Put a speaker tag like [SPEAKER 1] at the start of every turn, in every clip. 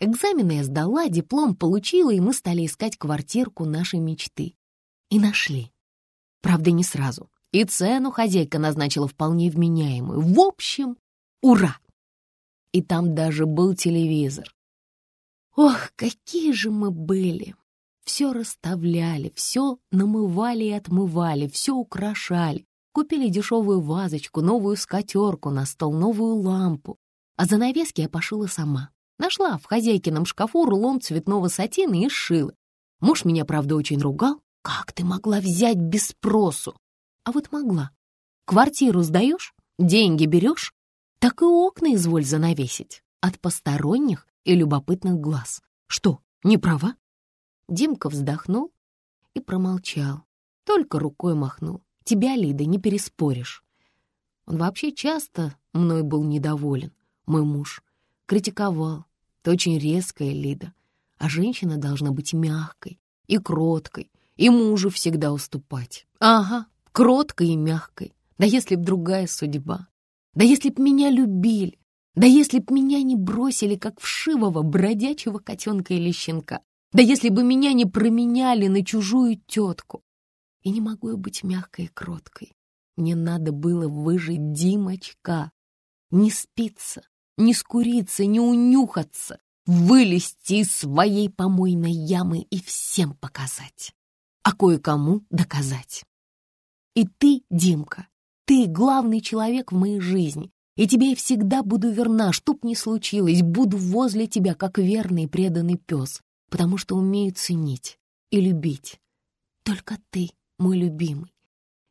[SPEAKER 1] Экзамены я сдала, диплом получила, и мы стали искать квартирку нашей мечты. И нашли. Правда, не сразу. И цену хозяйка назначила вполне вменяемую. В общем, ура! И там даже был телевизор. Ох, какие же мы были! Все расставляли, все намывали и отмывали, все украшали. Купили дешевую вазочку, новую скатерку на стол, новую лампу. А занавески я пошила сама. Нашла в хозяйкином шкафу рулон цветного сатина и сшила. Муж меня, правда, очень ругал. «Как ты могла взять без спросу?» А вот могла. Квартиру сдаешь, деньги берешь, так и окна изволь занавесить от посторонних и любопытных глаз. Что, не права? Димка вздохнул и промолчал, только рукой махнул. Тебя, Лида, не переспоришь. Он вообще часто мной был недоволен, мой муж. Критиковал. Ты очень резкая, Лида, а женщина должна быть мягкой и кроткой, и мужу всегда уступать. Ага, кроткой и мягкой. Да если б другая судьба. Да если б меня любили. Да если б меня не бросили, как вшивого бродячего котенка или щенка. Да если бы меня не променяли на чужую тетку. И не могу я быть мягкой и кроткой. Мне надо было выжить Димочка. Не спиться, не скуриться, не унюхаться, вылезти из своей помойной ямы и всем показать. А кое-кому доказать. И ты, Димка, ты главный человек в моей жизни, и тебе я всегда буду верна, чтоб ни случилось, буду возле тебя, как верный преданный пес, потому что умею ценить и любить. Только ты мой любимый.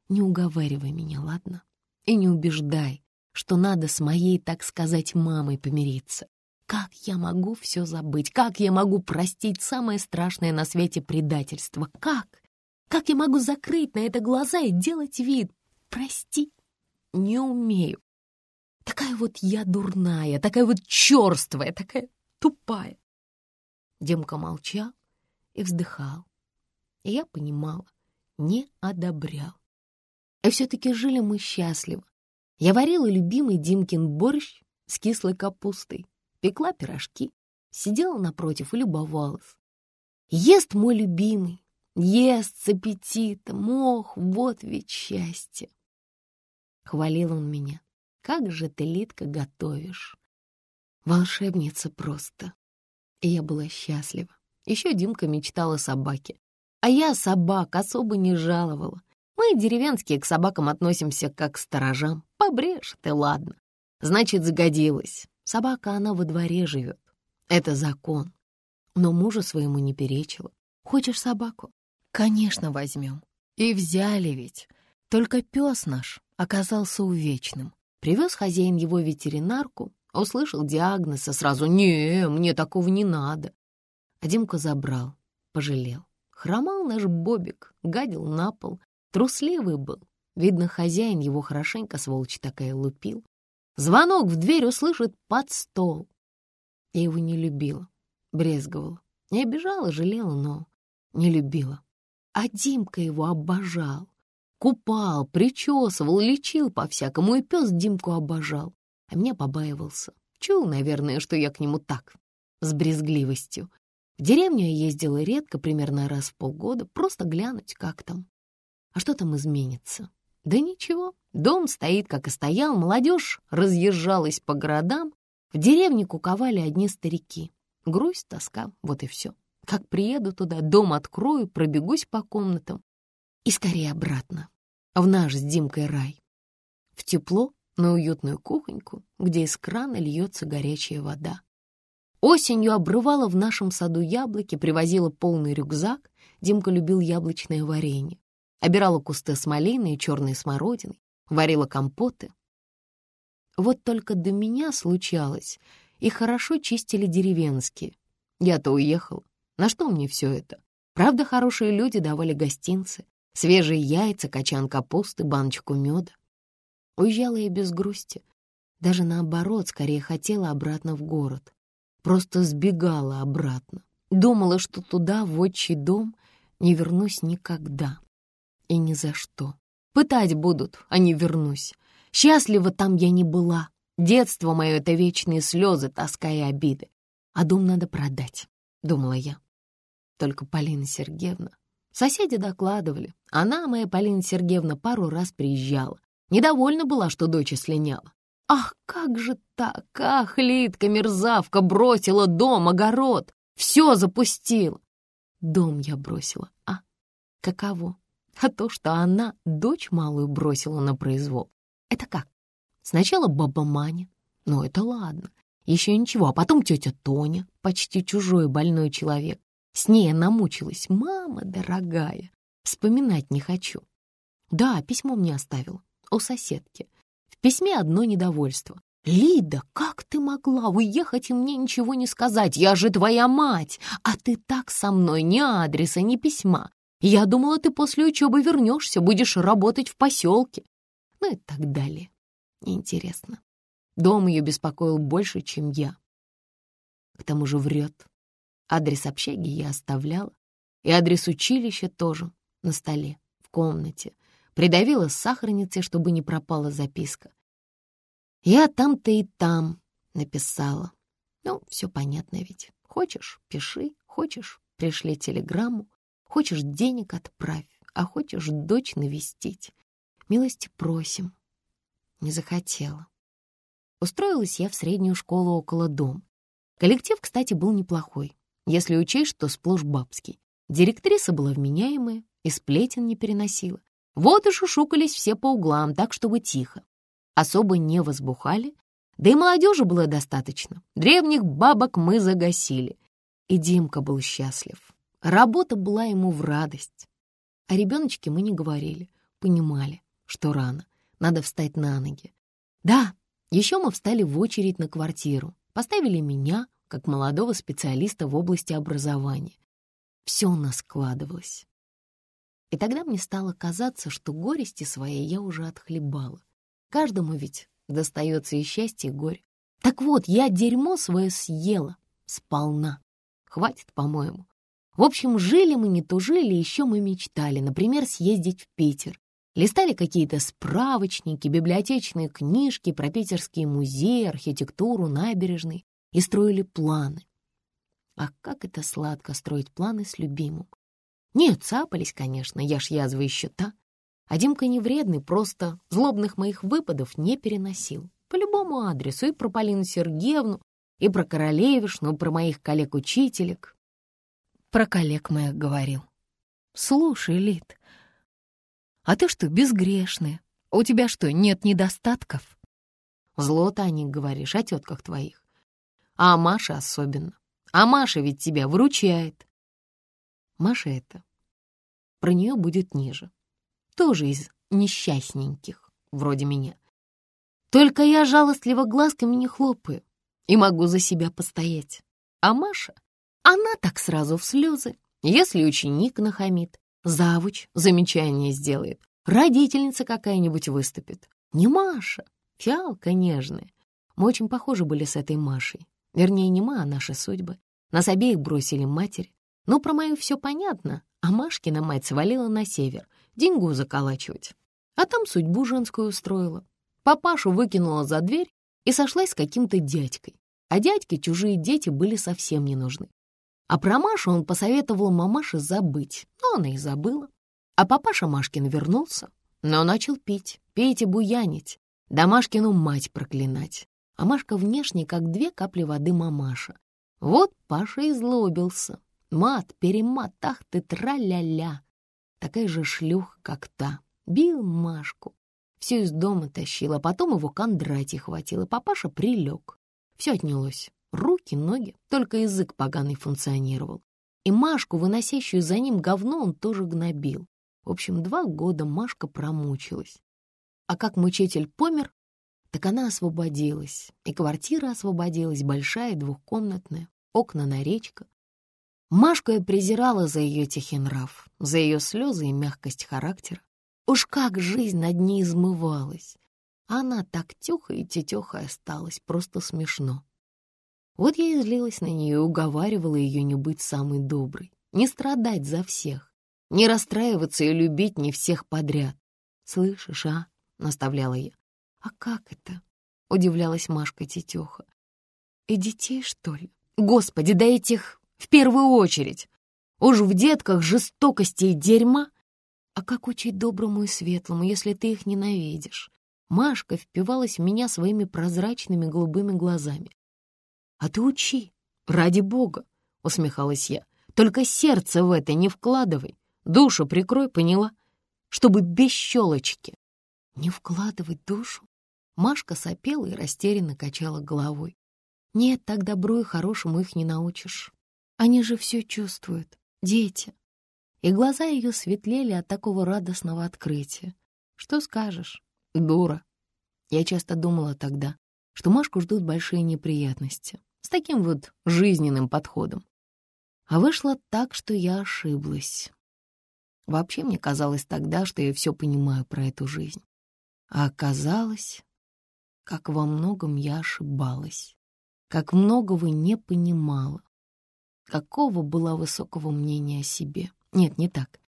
[SPEAKER 1] Не уговаривай меня, ладно? И не убеждай, что надо с моей, так сказать, мамой помириться. Как я могу все забыть? Как я могу простить самое страшное на свете предательство? Как? Как я могу закрыть на это глаза и делать вид? Прости, не умею. Такая вот я дурная, такая вот черствая, такая тупая. Демка молчал и вздыхал. И я понимала, не одобрял. И все-таки жили мы счастливо. Я варила любимый Димкин борщ с кислой капустой, пекла пирожки, сидела напротив и любовалась. Ест мой любимый, ест с аппетитом, ох, вот ведь счастье. Хвалил он меня. Как же ты, Литка, готовишь? Волшебница просто. И я была счастлива. Еще Димка мечтала о собаке. А я собак особо не жаловала. Мы, деревенские, к собакам относимся как к сторожам. Побрешь ты, ладно. Значит, загодилась. Собака, она во дворе живет. Это закон. Но мужу своему не перечила. Хочешь собаку? Конечно, возьмем. И взяли ведь. Только пес наш оказался увечным. Привез хозяин его ветеринарку, услышал диагноз, и сразу «Не, мне такого не надо». А Димка забрал, пожалел. Хромал наш Бобик, гадил на пол, трусливый был. Видно, хозяин его хорошенько, сволочь такая, лупил. Звонок в дверь услышит под стол. Я его не любила, брезговала. Не обижала, жалела, но не любила. А Димка его обожал. Купал, причесывал, лечил по-всякому, и пес Димку обожал. А меня побаивался. Чул, наверное, что я к нему так, с брезгливостью. В деревню я ездила редко, примерно раз в полгода, просто глянуть, как там. А что там изменится? Да ничего, дом стоит, как и стоял, молодежь разъезжалась по городам, в деревне куковали одни старики. Грусть, тоска, вот и все. Как приеду туда, дом открою, пробегусь по комнатам и скорее обратно, в наш с Димкой рай. В тепло, на уютную кухоньку, где из крана льется горячая вода. Осенью обрывала в нашем саду яблоки, привозила полный рюкзак. Димка любил яблочное варенье. Обирала кусты с малиной и черной смородиной, варила компоты. Вот только до меня случалось, и хорошо чистили деревенские. Я-то уехала. На что мне все это? Правда, хорошие люди давали гостинцы, свежие яйца, качан капусты, баночку меда. Уезжала я без грусти. Даже наоборот, скорее хотела обратно в город. Просто сбегала обратно. Думала, что туда, в отчий дом, не вернусь никогда. И ни за что. Пытать будут, а не вернусь. Счастлива там я не была. Детство мое — это вечные слезы, тоска и обиды. а дом надо продать, думала я. Только Полина Сергеевна... Соседи докладывали. Она, моя Полина Сергеевна, пару раз приезжала. Недовольна была, что дочь слиняла. Ах, как же так? Ах, Литка, мерзавка, бросила дом, огород. Все запустила. Дом я бросила, а? Каково? А то, что она дочь малую бросила на произвол. Это как? Сначала баба Маня. Ну, это ладно. Еще ничего. А потом тетя Тоня, почти чужой больной человек. С ней я намучилась. Мама дорогая, вспоминать не хочу. Да, письмо мне оставила у соседки. В письме одно недовольство. «Лида, как ты могла уехать и мне ничего не сказать? Я же твоя мать, а ты так со мной, ни адреса, ни письма. Я думала, ты после учебы вернешься, будешь работать в поселке». Ну и так далее. Интересно. Дом ее беспокоил больше, чем я. К тому же врет. Адрес общаги я оставляла, и адрес училища тоже на столе, в комнате. Придавила сахарницей, чтобы не пропала записка. Я там-то и там написала. Ну, все понятно ведь. Хочешь — пиши, хочешь — пришли телеграмму, хочешь — денег отправь, а хочешь — дочь навестить. Милости просим. Не захотела. Устроилась я в среднюю школу около дома. Коллектив, кстати, был неплохой если учесть, что сплошь бабский. Директриса была вменяемая и сплетен не переносила. Вот и шушукались все по углам, так, чтобы тихо. Особо не возбухали, да и молодежи было достаточно. Древних бабок мы загасили. И Димка был счастлив. Работа была ему в радость. О ребеночке мы не говорили, понимали, что рано, надо встать на ноги. Да, еще мы встали в очередь на квартиру, поставили меня, как молодого специалиста в области образования. Все у нас складывалось. И тогда мне стало казаться, что горести своей я уже отхлебала. Каждому ведь достается и счастье, и горе. Так вот, я дерьмо свое съела сполна. Хватит, по-моему. В общем, жили мы не то жили, еще мы мечтали, например, съездить в Питер. Листали какие-то справочники, библиотечные книжки про питерские музеи, архитектуру, набережные и строили планы. А как это сладко строить планы с любимым. Нет, цапались, конечно, я ж язва еще та. А Димка не вредный, просто злобных моих выпадов не переносил. По любому адресу и про Полину Сергеевну, и про Королевишну, и про моих коллег-учителек. Про коллег моих говорил. Слушай, Лид, а ты что, безгрешная? У тебя что, нет недостатков? Зло-то о них говоришь, о тетках твоих. А Маша особенно. А Маша ведь тебя выручает. Маша это. Про нее будет ниже. Тоже из несчастненьких, вроде меня. Только я жалостливо глазками не хлопаю и могу за себя постоять. А Маша, она так сразу в слезы. Если ученик нахамит, завуч замечание сделает, родительница какая-нибудь выступит. Не Маша, фиалка нежная. Мы очень похожи были с этой Машей. Вернее, не мы, а наши судьбы. Нас обеих бросили матери. Ну, про мою все понятно, а Машкина мать свалила на север, деньгу заколачивать. А там судьбу женскую устроила. Папашу выкинула за дверь и сошлась с каким-то дядькой. А дядьке чужие дети были совсем не нужны. А про Машу он посоветовал мамаше забыть, но она и забыла. А папаша Машкин вернулся, но начал пить, пить и буянить, да Машкину мать проклинать а Машка внешне как две капли воды мамаша. Вот Паша и злобился. Мат, перемат, ах ты, тра-ля-ля. Такая же шлюха, как та. Бил Машку. Все из дома тащил, а потом его Кондратий хватил, и папаша прилег. Все отнялось. Руки, ноги, только язык поганый функционировал. И Машку, выносящую за ним говно, он тоже гнобил. В общем, два года Машка промучилась. А как мучитель помер, так она освободилась, и квартира освободилась, большая, двухкомнатная, окна на речка. Машку я презирала за ее тихий нрав, за ее слезы и мягкость характера. Уж как жизнь над ней измывалась. Она так тюха и тетеха осталась, просто смешно. Вот я и злилась на нее и уговаривала ее не быть самой доброй, не страдать за всех, не расстраиваться и любить не всех подряд. «Слышишь, а?» — наставляла я. «А как это?» — удивлялась Машка Тетеха. «И детей, что ли? Господи, да этих в первую очередь. Уж в детках жестокости и дерьма. А как учить доброму и светлому, если ты их ненавидишь? Машка впивалась в меня своими прозрачными голубыми глазами. «А ты учи, ради бога!» — усмехалась я. «Только сердце в это не вкладывай. Душу прикрой, поняла? Чтобы без щелочки». «Не вкладывать душу?» Машка сопела и растерянно качала головой. «Нет, так добру и хорошему их не научишь. Они же все чувствуют, дети». И глаза ее светлели от такого радостного открытия. «Что скажешь? Дура». Я часто думала тогда, что Машку ждут большие неприятности с таким вот жизненным подходом. А вышло так, что я ошиблась. Вообще мне казалось тогда, что я все понимаю про эту жизнь. А оказалось, как во многом я ошибалась, как многого не понимала, какого была высокого мнения о себе. Нет, не так.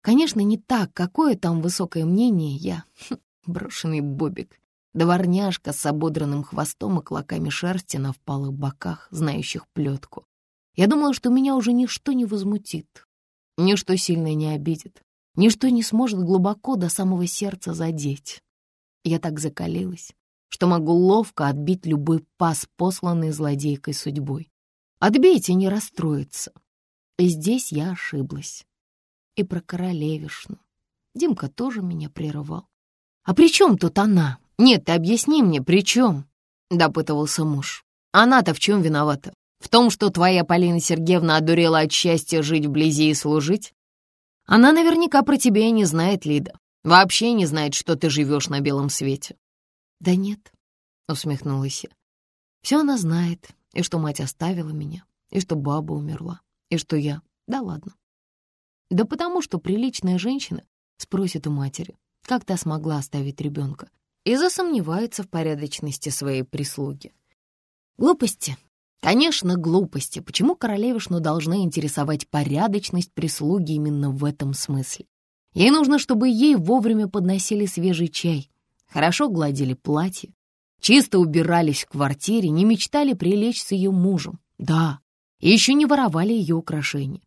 [SPEAKER 1] Конечно, не так, какое там высокое мнение я. Брошенный бобик. Дворняжка с ободранным хвостом и клоками шерсти на впалых боках, знающих плетку. Я думала, что меня уже ничто не возмутит, ничто сильно не обидит, ничто не сможет глубоко до самого сердца задеть. Я так закалилась, что могу ловко отбить любой пас, посланный злодейкой судьбой. И не расстроиться. И здесь я ошиблась. И про королевишну. Димка тоже меня прерывал. «А при чем тут она? Нет, ты объясни мне, при чем?» — допытывался муж. «Она-то в чем виновата? В том, что твоя Полина Сергеевна одурела от счастья жить вблизи и служить? Она наверняка про тебя и не знает, Лида. Вообще не знает, что ты живешь на белом свете. «Да нет», — усмехнулась я. «Все она знает, и что мать оставила меня, и что баба умерла, и что я... Да ладно. Да потому что приличная женщина спросит у матери, как та смогла оставить ребенка, и засомневается в порядочности своей прислуги. Глупости. Конечно, глупости. Почему королевишну должна интересовать порядочность прислуги именно в этом смысле? Ей нужно, чтобы ей вовремя подносили свежий чай, хорошо гладили платье, чисто убирались в квартире, не мечтали прилечь с ее мужем. Да, и еще не воровали ее украшения.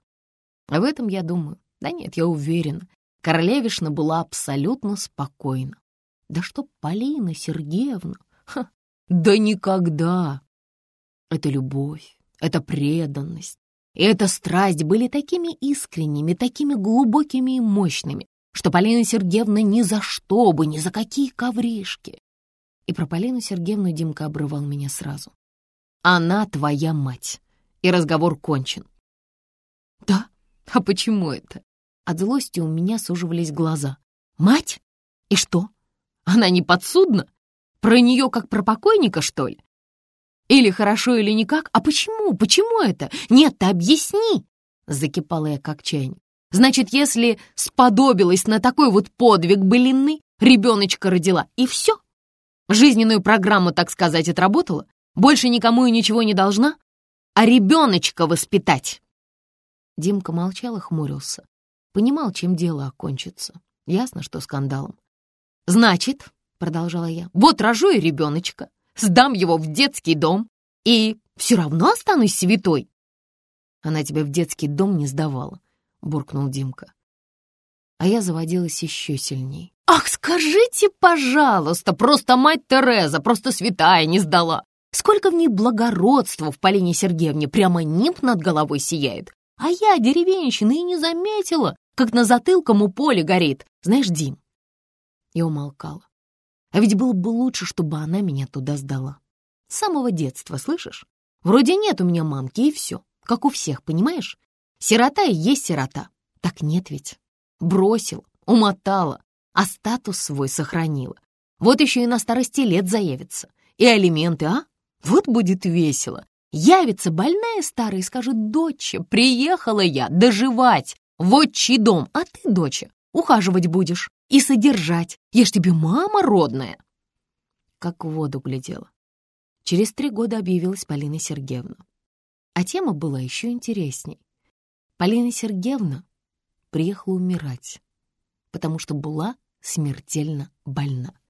[SPEAKER 1] А в этом я думаю, да нет, я уверена, Королевишна была абсолютно спокойна. Да что Полина Сергеевна? Ха, да никогда! Это любовь, это преданность, и эта страсть были такими искренними, такими глубокими и мощными, что Полина Сергеевна ни за что бы, ни за какие ковришки. И про Полину Сергеевну Димка обрывал меня сразу. Она твоя мать, и разговор кончен. Да? А почему это? От злости у меня суживались глаза. Мать? И что? Она не подсудна? Про нее как про покойника, что ли? Или хорошо, или никак? А почему? Почему это? Нет, ты объясни!» Закипала я как чайник. Значит, если сподобилась на такой вот подвиг былинный, ребеночка родила, и все? Жизненную программу, так сказать, отработала? Больше никому и ничего не должна? А ребеночка воспитать!» Димка молчал и хмурился. Понимал, чем дело окончится. Ясно, что скандалом. «Значит, — продолжала я, — вот рожу и ребеночка, сдам его в детский дом и все равно останусь святой!» Она тебя в детский дом не сдавала, — буркнул Димка. А я заводилась еще сильней. «Ах, скажите, пожалуйста, просто мать Тереза, просто святая не сдала! Сколько в ней благородства в Полине Сергеевне, прямо нимб над головой сияет! А я, деревенщина, и не заметила, как на затылком у поля горит. Знаешь, Дим?» Я умолкала. А ведь было бы лучше, чтобы она меня туда сдала. С самого детства, слышишь? Вроде нет у меня мамки, и все. Как у всех, понимаешь? Сирота и есть сирота. Так нет ведь. Бросила, умотала, а статус свой сохранила. Вот еще и на старости лет заявится. И алименты, а? Вот будет весело. Явится больная старая и скажет, «Доча, приехала я доживать в отчий дом, а ты, доча, ухаживать будешь и содержать. Я ж тебе мама родная!» Как в воду глядела. Через три года объявилась Полина Сергеевна. А тема была еще интересней. Полина Сергеевна приехала умирать, потому что была смертельно больна.